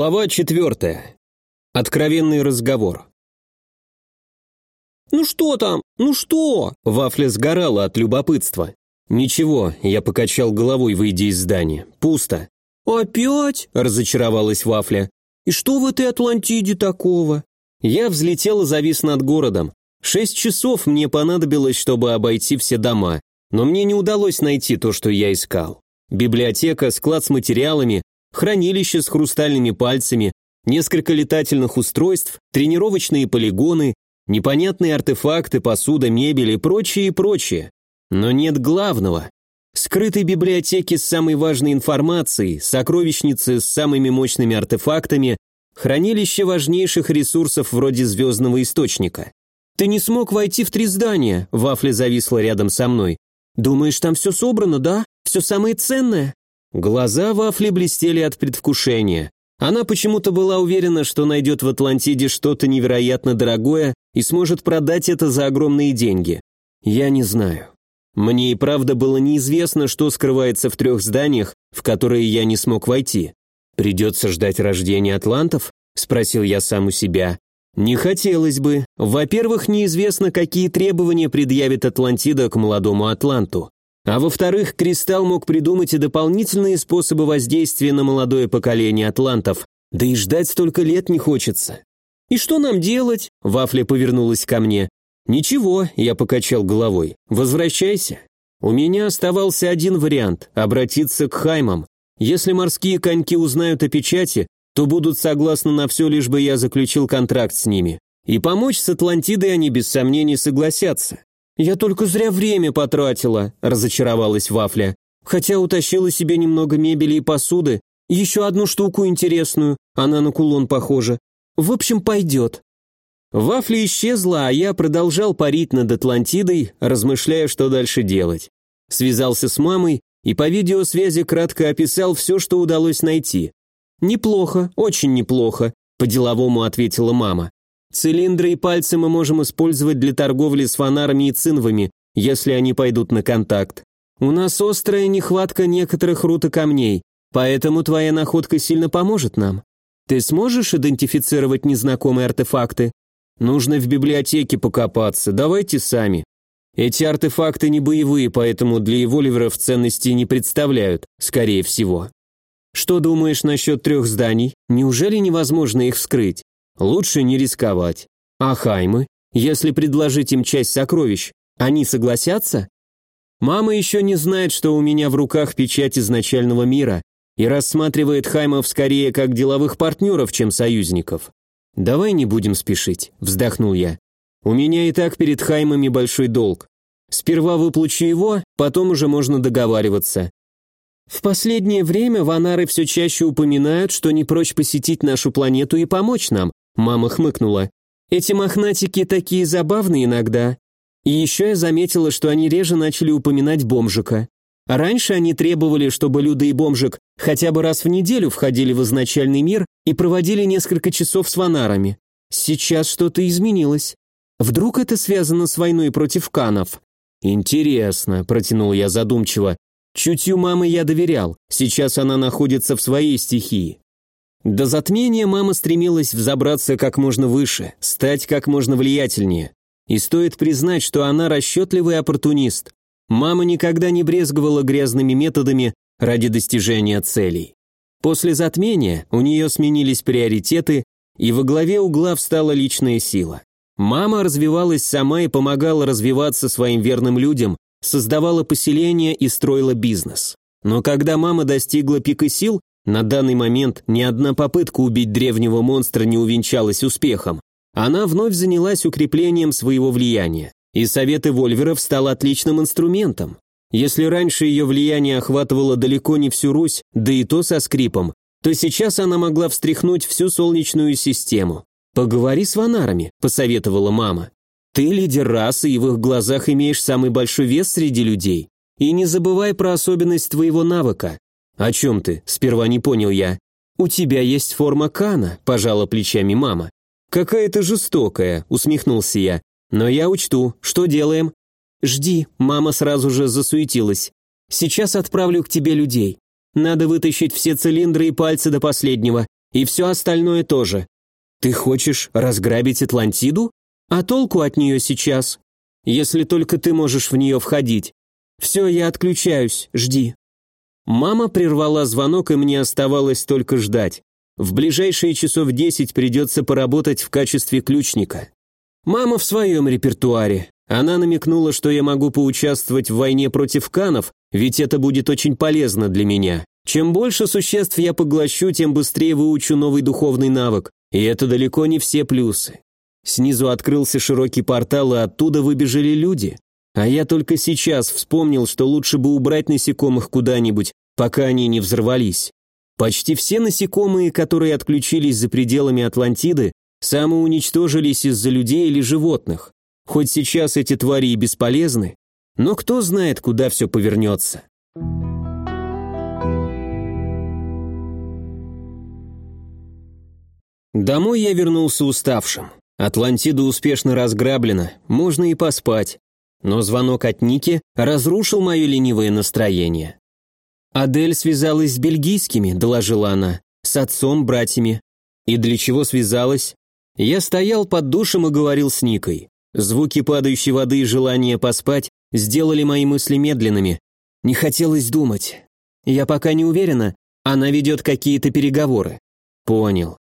Глава четвертая. Откровенный разговор. «Ну что там? Ну что?» Вафля сгорала от любопытства. «Ничего», — я покачал головой, выйдя из здания. «Пусто». «Опять?» — разочаровалась Вафля. «И что в этой Атлантиде такого?» Я взлетел и завис над городом. Шесть часов мне понадобилось, чтобы обойти все дома, но мне не удалось найти то, что я искал. Библиотека, склад с материалами, хранилище с хрустальными пальцами, несколько летательных устройств, тренировочные полигоны, непонятные артефакты, посуда, мебель и прочее, и прочее. Но нет главного. Скрытой библиотеки с самой важной информацией, сокровищницы с самыми мощными артефактами, хранилище важнейших ресурсов вроде звездного источника. «Ты не смог войти в три здания», — Вафля зависла рядом со мной. «Думаешь, там все собрано, да? Все самое ценное?» Глаза Вафли блестели от предвкушения. Она почему-то была уверена, что найдет в Атлантиде что-то невероятно дорогое и сможет продать это за огромные деньги. Я не знаю. Мне и правда было неизвестно, что скрывается в трех зданиях, в которые я не смог войти. «Придется ждать рождения атлантов?» – спросил я сам у себя. «Не хотелось бы. Во-первых, неизвестно, какие требования предъявит Атлантида к молодому Атланту. А во-вторых, Кристалл мог придумать и дополнительные способы воздействия на молодое поколение атлантов, да и ждать столько лет не хочется. «И что нам делать?» – Вафля повернулась ко мне. «Ничего», – я покачал головой. «Возвращайся». У меня оставался один вариант – обратиться к Хаймам. Если морские коньки узнают о печати, то будут согласны на все, лишь бы я заключил контракт с ними. И помочь с Атлантидой они без сомнений согласятся. «Я только зря время потратила», – разочаровалась Вафля. «Хотя утащила себе немного мебели и посуды, еще одну штуку интересную, она на кулон похожа. В общем, пойдет». Вафля исчезла, а я продолжал парить над Атлантидой, размышляя, что дальше делать. Связался с мамой и по видеосвязи кратко описал все, что удалось найти. «Неплохо, очень неплохо», – по-деловому ответила мама. Цилиндры и пальцы мы можем использовать для торговли с фонарами и цинвами, если они пойдут на контакт. У нас острая нехватка некоторых рутокамней, поэтому твоя находка сильно поможет нам. Ты сможешь идентифицировать незнакомые артефакты? Нужно в библиотеке покопаться, давайте сами. Эти артефакты не боевые, поэтому для эволиверов ценности не представляют, скорее всего. Что думаешь насчет трех зданий? Неужели невозможно их вскрыть? Лучше не рисковать. А Хаймы? Если предложить им часть сокровищ, они согласятся? Мама еще не знает, что у меня в руках печать изначального мира и рассматривает Хаймов скорее как деловых партнеров, чем союзников. «Давай не будем спешить», – вздохнул я. «У меня и так перед Хаймами большой долг. Сперва выплачу его, потом уже можно договариваться. В последнее время ванары все чаще упоминают, что не прочь посетить нашу планету и помочь нам, Мама хмыкнула. Эти мохнатики такие забавные иногда. И еще я заметила, что они реже начали упоминать бомжика. Раньше они требовали, чтобы Люда и бомжик хотя бы раз в неделю входили в изначальный мир и проводили несколько часов с ванарами. Сейчас что-то изменилось. Вдруг это связано с войной против канов? Интересно, протянул я задумчиво. Чутью мамы я доверял. Сейчас она находится в своей стихии. До затмения мама стремилась взобраться как можно выше, стать как можно влиятельнее. И стоит признать, что она расчетливый оппортунист. Мама никогда не брезговала грязными методами ради достижения целей. После затмения у нее сменились приоритеты, и во главе угла встала личная сила. Мама развивалась сама и помогала развиваться своим верным людям, создавала поселения и строила бизнес. Но когда мама достигла пика сил, на данный момент ни одна попытка убить древнего монстра не увенчалась успехом. Она вновь занялась укреплением своего влияния, и совет Эвольверов стал отличным инструментом. Если раньше ее влияние охватывало далеко не всю Русь, да и то со скрипом, то сейчас она могла встряхнуть всю Солнечную систему. «Поговори с ванарами», – посоветовала мама. «Ты лидер расы и в их глазах имеешь самый большой вес среди людей. И не забывай про особенность твоего навыка. «О чем ты?» – сперва не понял я. «У тебя есть форма Кана», – пожала плечами мама. «Какая ты жестокая», – усмехнулся я. «Но я учту. Что делаем?» «Жди», – мама сразу же засуетилась. «Сейчас отправлю к тебе людей. Надо вытащить все цилиндры и пальцы до последнего. И все остальное тоже. Ты хочешь разграбить Атлантиду? А толку от нее сейчас? Если только ты можешь в нее входить. Все, я отключаюсь, жди. Мама прервала звонок, и мне оставалось только ждать. В ближайшие часов десять придется поработать в качестве ключника. Мама в своем репертуаре. Она намекнула, что я могу поучаствовать в войне против канов, ведь это будет очень полезно для меня. Чем больше существ я поглощу, тем быстрее выучу новый духовный навык, и это далеко не все плюсы. Снизу открылся широкий портал, и оттуда выбежали люди. А я только сейчас вспомнил, что лучше бы убрать насекомых куда-нибудь, пока они не взорвались. Почти все насекомые, которые отключились за пределами Атлантиды, самоуничтожились из-за людей или животных. Хоть сейчас эти твари и бесполезны, но кто знает, куда все повернется. Домой я вернулся уставшим. Атлантида успешно разграблена, можно и поспать. Но звонок от Ники разрушил мое ленивое настроение. «Адель связалась с бельгийскими», — доложила она, — «с отцом, братьями». «И для чего связалась?» Я стоял под душем и говорил с Никой. Звуки падающей воды и желание поспать сделали мои мысли медленными. Не хотелось думать. Я пока не уверена, она ведет какие-то переговоры. Понял.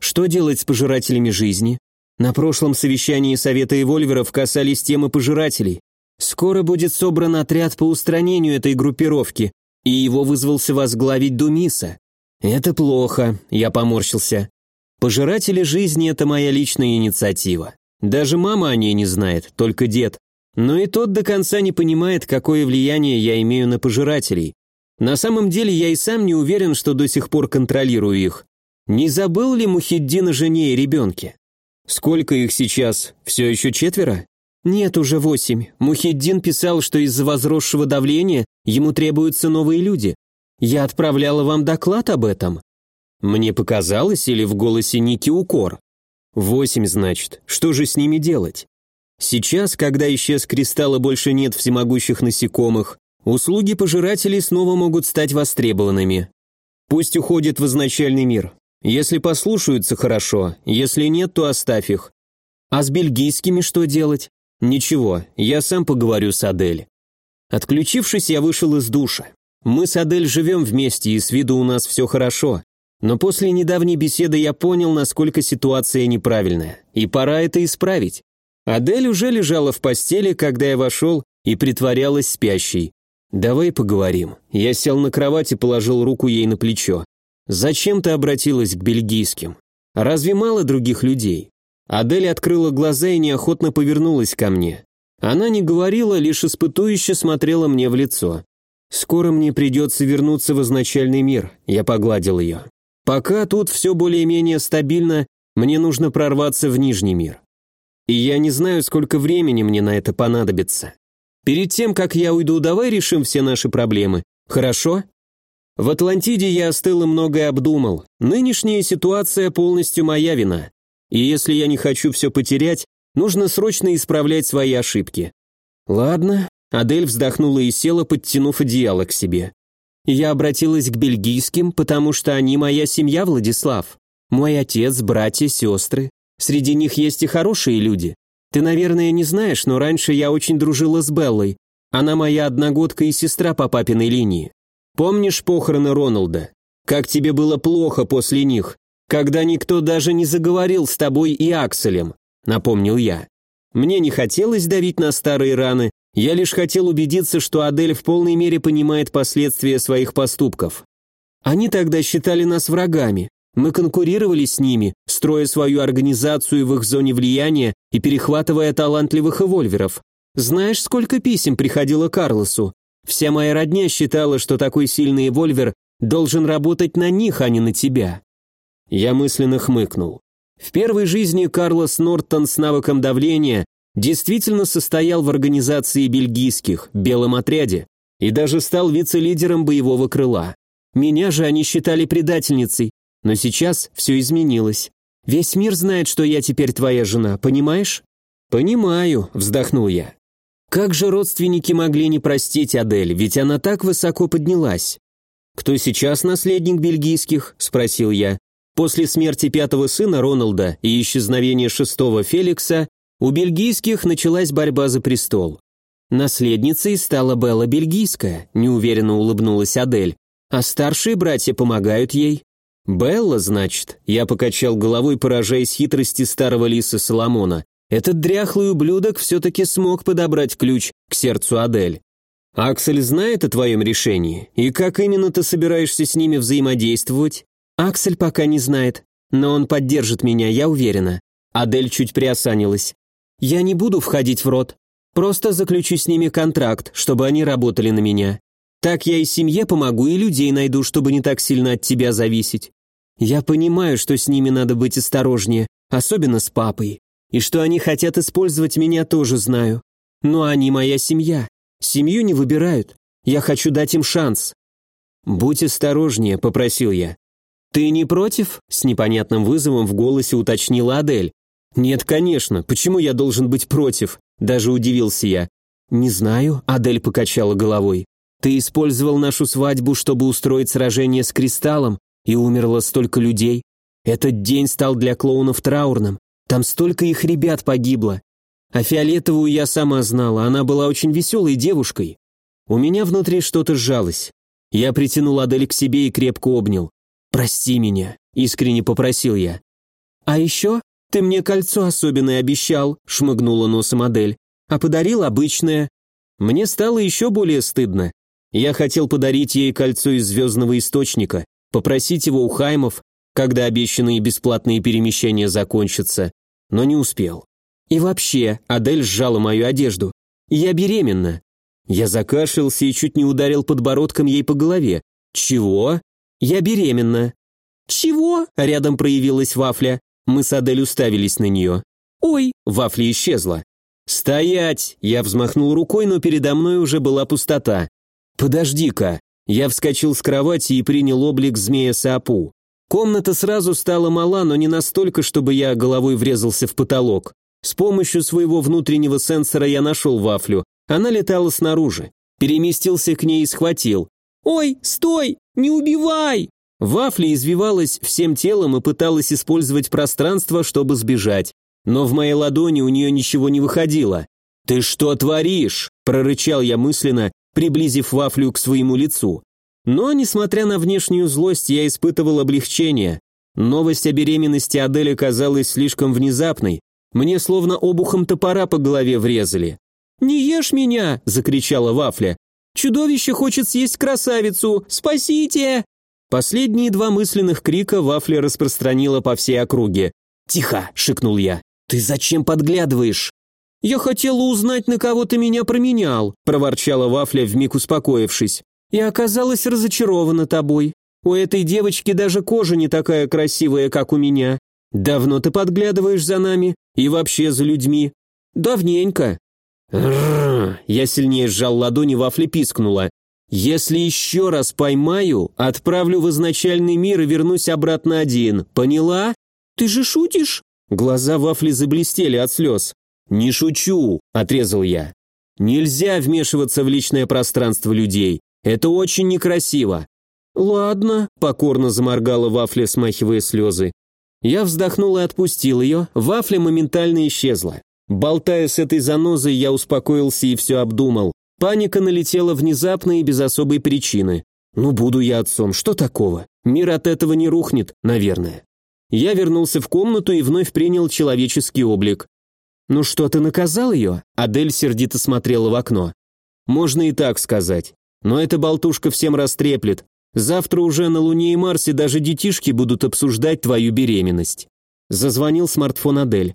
Что делать с пожирателями жизни? На прошлом совещании Совета Эвольверов касались темы пожирателей. Скоро будет собран отряд по устранению этой группировки, и его вызвался возглавить Думиса. Это плохо, я поморщился. Пожиратели жизни – это моя личная инициатива. Даже мама о ней не знает, только дед. Но и тот до конца не понимает, какое влияние я имею на пожирателей. На самом деле я и сам не уверен, что до сих пор контролирую их. Не забыл ли Мухиддин о жене и ребенке? Сколько их сейчас? Все еще четверо? Нет, уже восемь. Мухиддин писал, что из-за возросшего давления ему требуются новые люди. Я отправляла вам доклад об этом. Мне показалось, или в голосе Ники укор? Восемь, значит. Что же с ними делать? Сейчас, когда исчез кристалл и больше нет всемогущих насекомых, услуги пожирателей снова могут стать востребованными. Пусть уходят в изначальный мир. Если послушаются, хорошо, если нет, то оставь их. А с бельгийскими что делать? Ничего, я сам поговорю с Адель. Отключившись, я вышел из душа. Мы с Адель живем вместе, и с виду у нас все хорошо. Но после недавней беседы я понял, насколько ситуация неправильная, и пора это исправить. Адель уже лежала в постели, когда я вошел, и притворялась спящей. «Давай поговорим». Я сел на кровать и положил руку ей на плечо. «Зачем ты обратилась к бельгийским? Разве мало других людей?» Адель открыла глаза и неохотно повернулась ко мне. Она не говорила, лишь испытующе смотрела мне в лицо. «Скоро мне придется вернуться в изначальный мир», — я погладил ее. «Пока тут все более-менее стабильно, мне нужно прорваться в Нижний мир. И я не знаю, сколько времени мне на это понадобится. Перед тем, как я уйду, давай решим все наши проблемы. Хорошо?» В Атлантиде я остыл и многое обдумал. Нынешняя ситуация полностью моя вина. И если я не хочу все потерять, нужно срочно исправлять свои ошибки. Ладно, Адель вздохнула и села, подтянув одеяло к себе. Я обратилась к бельгийским, потому что они моя семья, Владислав. Мой отец, братья, сестры. Среди них есть и хорошие люди. Ты, наверное, не знаешь, но раньше я очень дружила с Беллой. Она моя одногодка и сестра по папиной линии. Помнишь похороны Роналда? Как тебе было плохо после них, когда никто даже не заговорил с тобой и Акселем?» Напомнил я. Мне не хотелось давить на старые раны, я лишь хотел убедиться, что Адель в полной мере понимает последствия своих поступков. Они тогда считали нас врагами. Мы конкурировали с ними, строя свою организацию в их зоне влияния и перехватывая талантливых эвольверов. Знаешь, сколько писем приходило Карлосу? Вся моя родня считала, что такой сильный вольвер должен работать на них, а не на тебя. Я мысленно хмыкнул. В первой жизни Карлос Нортон с навыком давления действительно состоял в организации бельгийских, белом отряде, и даже стал вице-лидером боевого крыла. Меня же они считали предательницей, но сейчас все изменилось. Весь мир знает, что я теперь твоя жена, понимаешь? Понимаю, вздохнул я. Как же родственники могли не простить Адель, ведь она так высоко поднялась? «Кто сейчас наследник бельгийских?» – спросил я. После смерти пятого сына Роналда и исчезновения шестого Феликса у бельгийских началась борьба за престол. Наследницей стала Белла Бельгийская, неуверенно улыбнулась Адель, а старшие братья помогают ей. Белла, значит, я покачал головой, поражаясь хитрости старого лиса Соломона. Этот дряхлый ублюдок все-таки смог подобрать ключ к сердцу Адель. Аксель знает о твоем решении? И как именно ты собираешься с ними взаимодействовать? Аксель пока не знает, но он поддержит меня, я уверена. Адель чуть приосанилась. Я не буду входить в рот. Просто заключу с ними контракт, чтобы они работали на меня. Так я и семье помогу, и людей найду, чтобы не так сильно от тебя зависеть. Я понимаю, что с ними надо быть осторожнее, особенно с папой. И что они хотят использовать меня, тоже знаю. Но они моя семья. Семью не выбирают. Я хочу дать им шанс. Будь осторожнее, попросил я. Ты не против? С непонятным вызовом в голосе уточнила Адель. Нет, конечно. Почему я должен быть против? Даже удивился я. Не знаю, Адель покачала головой. Ты использовал нашу свадьбу, чтобы устроить сражение с кристаллом, и умерло столько людей. Этот день стал для клоунов траурным. Там столько их ребят погибло. А Фиолетовую я сама знала, она была очень веселой девушкой. У меня внутри что-то сжалось. Я притянул Адель к себе и крепко обнял. «Прости меня», — искренне попросил я. «А еще ты мне кольцо особенное обещал», — шмыгнула носом Адель, «а подарил обычное». Мне стало еще более стыдно. Я хотел подарить ей кольцо из звездного источника, попросить его у Хаймов, когда обещанные бесплатные перемещения закончатся, но не успел. И вообще, Адель сжала мою одежду. Я беременна. Я закашлялся и чуть не ударил подбородком ей по голове. Чего? Я беременна. Чего? Рядом проявилась Вафля. Мы с Адель уставились на нее. Ой, Вафля исчезла. «Стоять!» Я взмахнул рукой, но передо мной уже была пустота. «Подожди-ка!» Я вскочил с кровати и принял облик змея Саапу. Комната сразу стала мала, но не настолько, чтобы я головой врезался в потолок. С помощью своего внутреннего сенсора я нашел вафлю. Она летала снаружи. Переместился к ней и схватил. «Ой, стой! Не убивай!» Вафля извивалась всем телом и пыталась использовать пространство, чтобы сбежать. Но в моей ладони у нее ничего не выходило. «Ты что творишь?» – прорычал я мысленно приблизив вафлю к своему лицу. Но, несмотря на внешнюю злость, я испытывал облегчение. Новость о беременности Адели казалась слишком внезапной. Мне словно обухом топора по голове врезали. «Не ешь меня!» – закричала Вафля. «Чудовище хочет съесть красавицу! Спасите!» Последние два мысленных крика Вафля распространила по всей округе. «Тихо!» – шикнул я. «Ты зачем подглядываешь?» «Я хотела узнать, на кого ты меня променял», – проворчала Вафля, вмиг успокоившись. «И оказалась разочарована тобой. У этой девочки даже кожа не такая красивая, как у меня. Давно ты подглядываешь за нами и вообще за людьми?» «Давненько». Я сильнее сжал ладони, Вафля пискнула. «Если еще раз поймаю, отправлю в изначальный мир и вернусь обратно один. Поняла?» «Ты же шутишь?» Глаза Вафли заблестели от слез. «Не шучу», – отрезал я. «Нельзя вмешиваться в личное пространство людей. Это очень некрасиво». «Ладно», – покорно заморгала Вафля, смахивая слезы. Я вздохнул и отпустил ее, Вафля моментально исчезла. Болтая с этой занозой, я успокоился и все обдумал. Паника налетела внезапно и без особой причины. Ну, буду я отцом, что такого? Мир от этого не рухнет, наверное. Я вернулся в комнату и вновь принял человеческий облик. «Ну что, ты наказал ее?» Адель сердито смотрела в окно. «Можно и так сказать. Но эта болтушка всем растреплет. Завтра уже на Луне и Марсе даже детишки будут обсуждать твою беременность». Зазвонил смартфон Адель.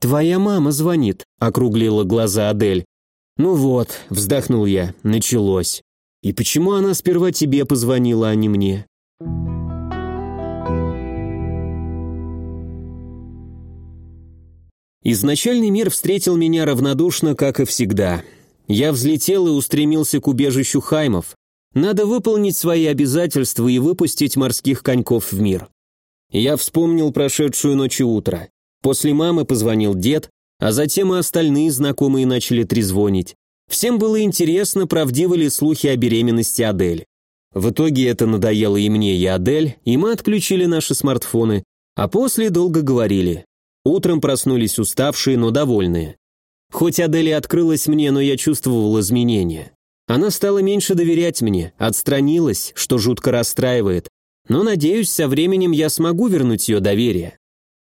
«Твоя мама звонит», — округлила глаза Адель. «Ну вот», — вздохнул я, — началось. «И почему она сперва тебе позвонила, а не мне?» Изначальный мир встретил меня равнодушно, как и всегда. Я взлетел и устремился к убежищу Хаймов. Надо выполнить свои обязательства и выпустить морских коньков в мир. Я вспомнил прошедшую ночь и утро. После мамы позвонил дед, а затем и остальные знакомые начали трезвонить. Всем было интересно, правдивы ли слухи о беременности Адель. В итоге это надоело и мне, и Адель, и мы отключили наши смартфоны, а после долго говорили. Утром проснулись уставшие, но довольные. Хоть Адель и открылась мне, но я чувствовал изменения. Она стала меньше доверять мне, отстранилась, что жутко расстраивает. Но, надеюсь, со временем я смогу вернуть ее доверие.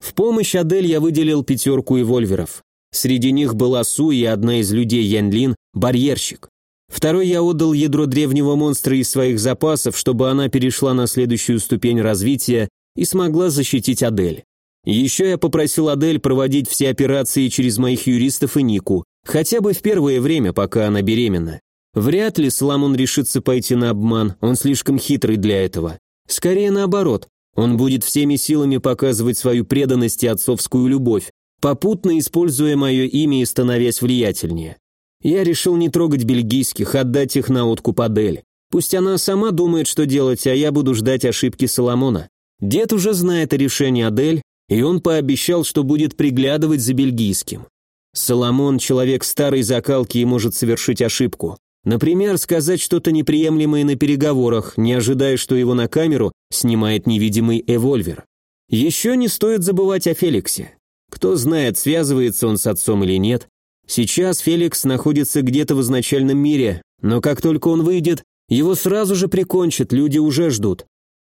В помощь Адель я выделил пятерку эвольверов. Среди них была Су и одна из людей Янлин – барьерщик. Второй я отдал ядро древнего монстра из своих запасов, чтобы она перешла на следующую ступень развития и смогла защитить Адель. Еще я попросил Адель проводить все операции через моих юристов и Нику, хотя бы в первое время, пока она беременна. Вряд ли Соломон решится пойти на обман, он слишком хитрый для этого. Скорее наоборот, он будет всеми силами показывать свою преданность и отцовскую любовь, попутно используя мое имя и становясь влиятельнее. Я решил не трогать бельгийских, отдать их на откуп Адель. Пусть она сама думает, что делать, а я буду ждать ошибки Соломона. Дед уже знает о решении Адель, и он пообещал, что будет приглядывать за бельгийским. Соломон – человек старой закалки и может совершить ошибку. Например, сказать что-то неприемлемое на переговорах, не ожидая, что его на камеру снимает невидимый эвольвер. Еще не стоит забывать о Феликсе. Кто знает, связывается он с отцом или нет. Сейчас Феликс находится где-то в изначальном мире, но как только он выйдет, его сразу же прикончат, люди уже ждут.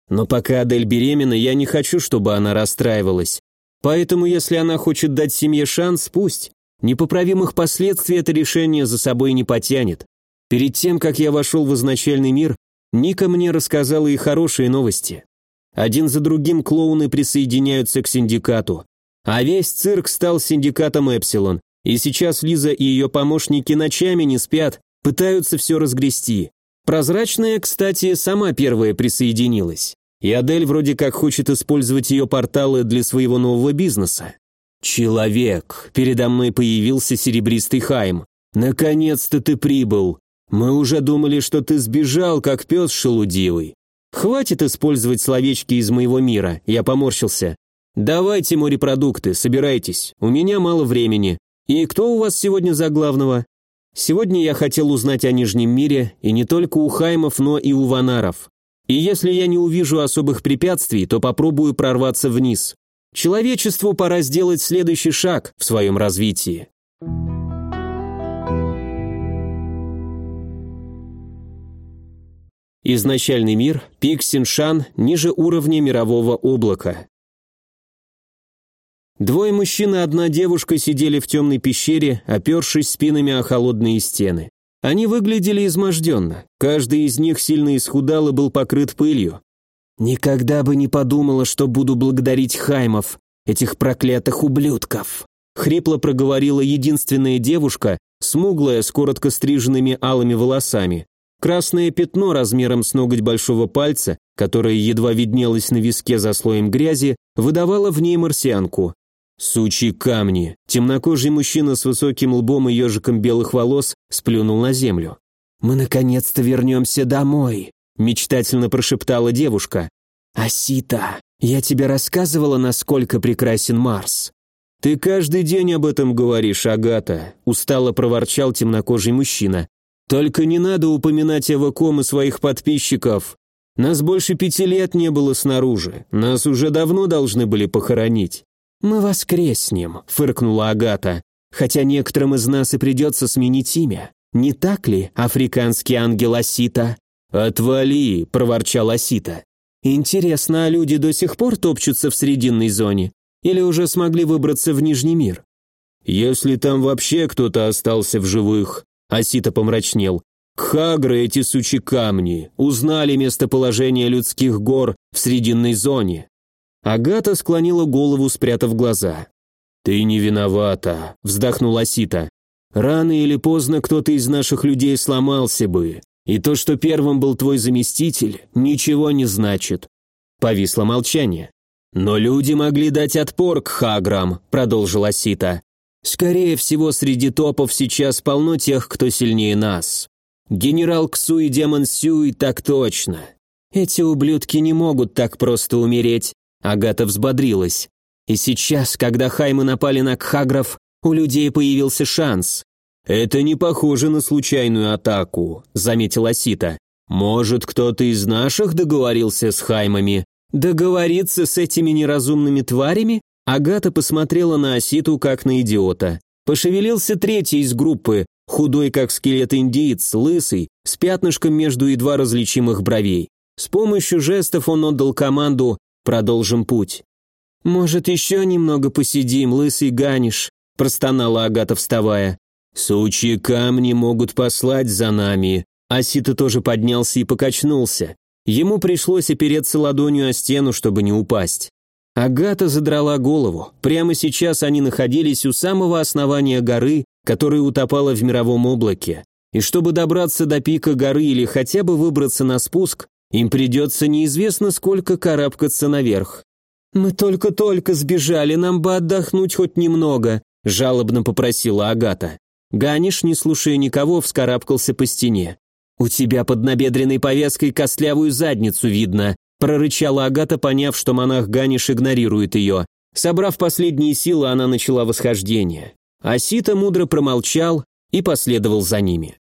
Но пока Адель беременна, я не хочу, чтобы она расстраивалась. Поэтому, если она хочет дать семье шанс, пусть. Непоправимых последствий это решение за собой не потянет. Перед тем, как я вошел в изначальный мир, Ника мне рассказала и хорошие новости. Один за другим клоуны присоединяются к синдикату. А весь цирк стал синдикатом Эпсилон, и сейчас Лиза и ее помощники ночами не спят, пытаются все разгрести. Прозрачная, кстати, сама первая присоединилась. И Адель вроде как хочет использовать ее порталы для своего нового бизнеса. «Человек!» – передо мной появился серебристый Хайм. «Наконец-то ты прибыл! Мы уже думали, что ты сбежал, как пес шелудивый. Хватит использовать словечки из моего мира», – я поморщился. «Давайте морепродукты, собирайтесь, у меня мало времени. И кто у вас сегодня за главного?» Сегодня я хотел узнать о Нижнем мире, и не только у Хаймов, но и у Ванаров. И если я не увижу особых препятствий, то попробую прорваться вниз. Человечеству пора сделать следующий шаг в своем развитии. Изначальный мир, пик Синшан, ниже уровня мирового облака. Двое мужчин и одна девушка сидели в темной пещере, опершись спинами о холодные стены. Они выглядели изможденно. Каждый из них сильно исхудал и был покрыт пылью. «Никогда бы не подумала, что буду благодарить Хаймов, этих проклятых ублюдков», хрипло проговорила единственная девушка, смуглая, с коротко стриженными алыми волосами. Красное пятно размером с ноготь большого пальца, которое едва виднелось на виске за слоем грязи, выдавало в ней марсианку. Сучьи камни. Темнокожий мужчина с высоким лбом и ежиком белых волос сплюнул на землю. «Мы наконец-то вернемся домой», — мечтательно прошептала девушка. «Асита, я тебе рассказывала, насколько прекрасен Марс». «Ты каждый день об этом говоришь, Агата», — устало проворчал темнокожий мужчина. «Только не надо упоминать Эваком и своих подписчиков. Нас больше пяти лет не было снаружи, нас уже давно должны были похоронить». «Мы воскреснем», — фыркнула Агата, «хотя некоторым из нас и придется сменить имя. Не так ли, африканский ангел Асита?» «Отвали», — проворчал Асита. «Интересно, а люди до сих пор топчутся в срединной зоне? Или уже смогли выбраться в Нижний мир?» «Если там вообще кто-то остался в живых», — Асита помрачнел. «Кхагры эти сучи камни узнали местоположение людских гор в срединной зоне. Агата склонила голову, спрятав глаза. «Ты не виновата», — вздохнула Сита. «Рано или поздно кто-то из наших людей сломался бы, и то, что первым был твой заместитель, ничего не значит». Повисло молчание. «Но люди могли дать отпор к Хаграм», — продолжила Сита. «Скорее всего, среди топов сейчас полно тех, кто сильнее нас. Генерал Ксу и демон Сюй так точно. Эти ублюдки не могут так просто умереть, Агата взбодрилась. И сейчас, когда Хаймы напали на Кхагров, у людей появился шанс. «Это не похоже на случайную атаку», — заметила Сита. «Может, кто-то из наших договорился с Хаймами?» «Договориться с этими неразумными тварями?» Агата посмотрела на Оситу как на идиота. Пошевелился третий из группы, худой как скелет индиец, лысый, с пятнышком между едва различимых бровей. С помощью жестов он отдал команду «Продолжим путь». «Может, еще немного посидим, лысый ганиш», – простонала Агата, вставая. «Сучьи камни могут послать за нами». Асита тоже поднялся и покачнулся. Ему пришлось опереться ладонью о стену, чтобы не упасть. Агата задрала голову. Прямо сейчас они находились у самого основания горы, которая утопала в мировом облаке. И чтобы добраться до пика горы или хотя бы выбраться на спуск, им придется неизвестно сколько карабкаться наверх. «Мы только-только сбежали, нам бы отдохнуть хоть немного», – жалобно попросила Агата. Ганиш, не слушая никого, вскарабкался по стене. «У тебя под набедренной повязкой костлявую задницу видно», – прорычала Агата, поняв, что монах Ганиш игнорирует ее. Собрав последние силы, она начала восхождение. Асита мудро промолчал и последовал за ними.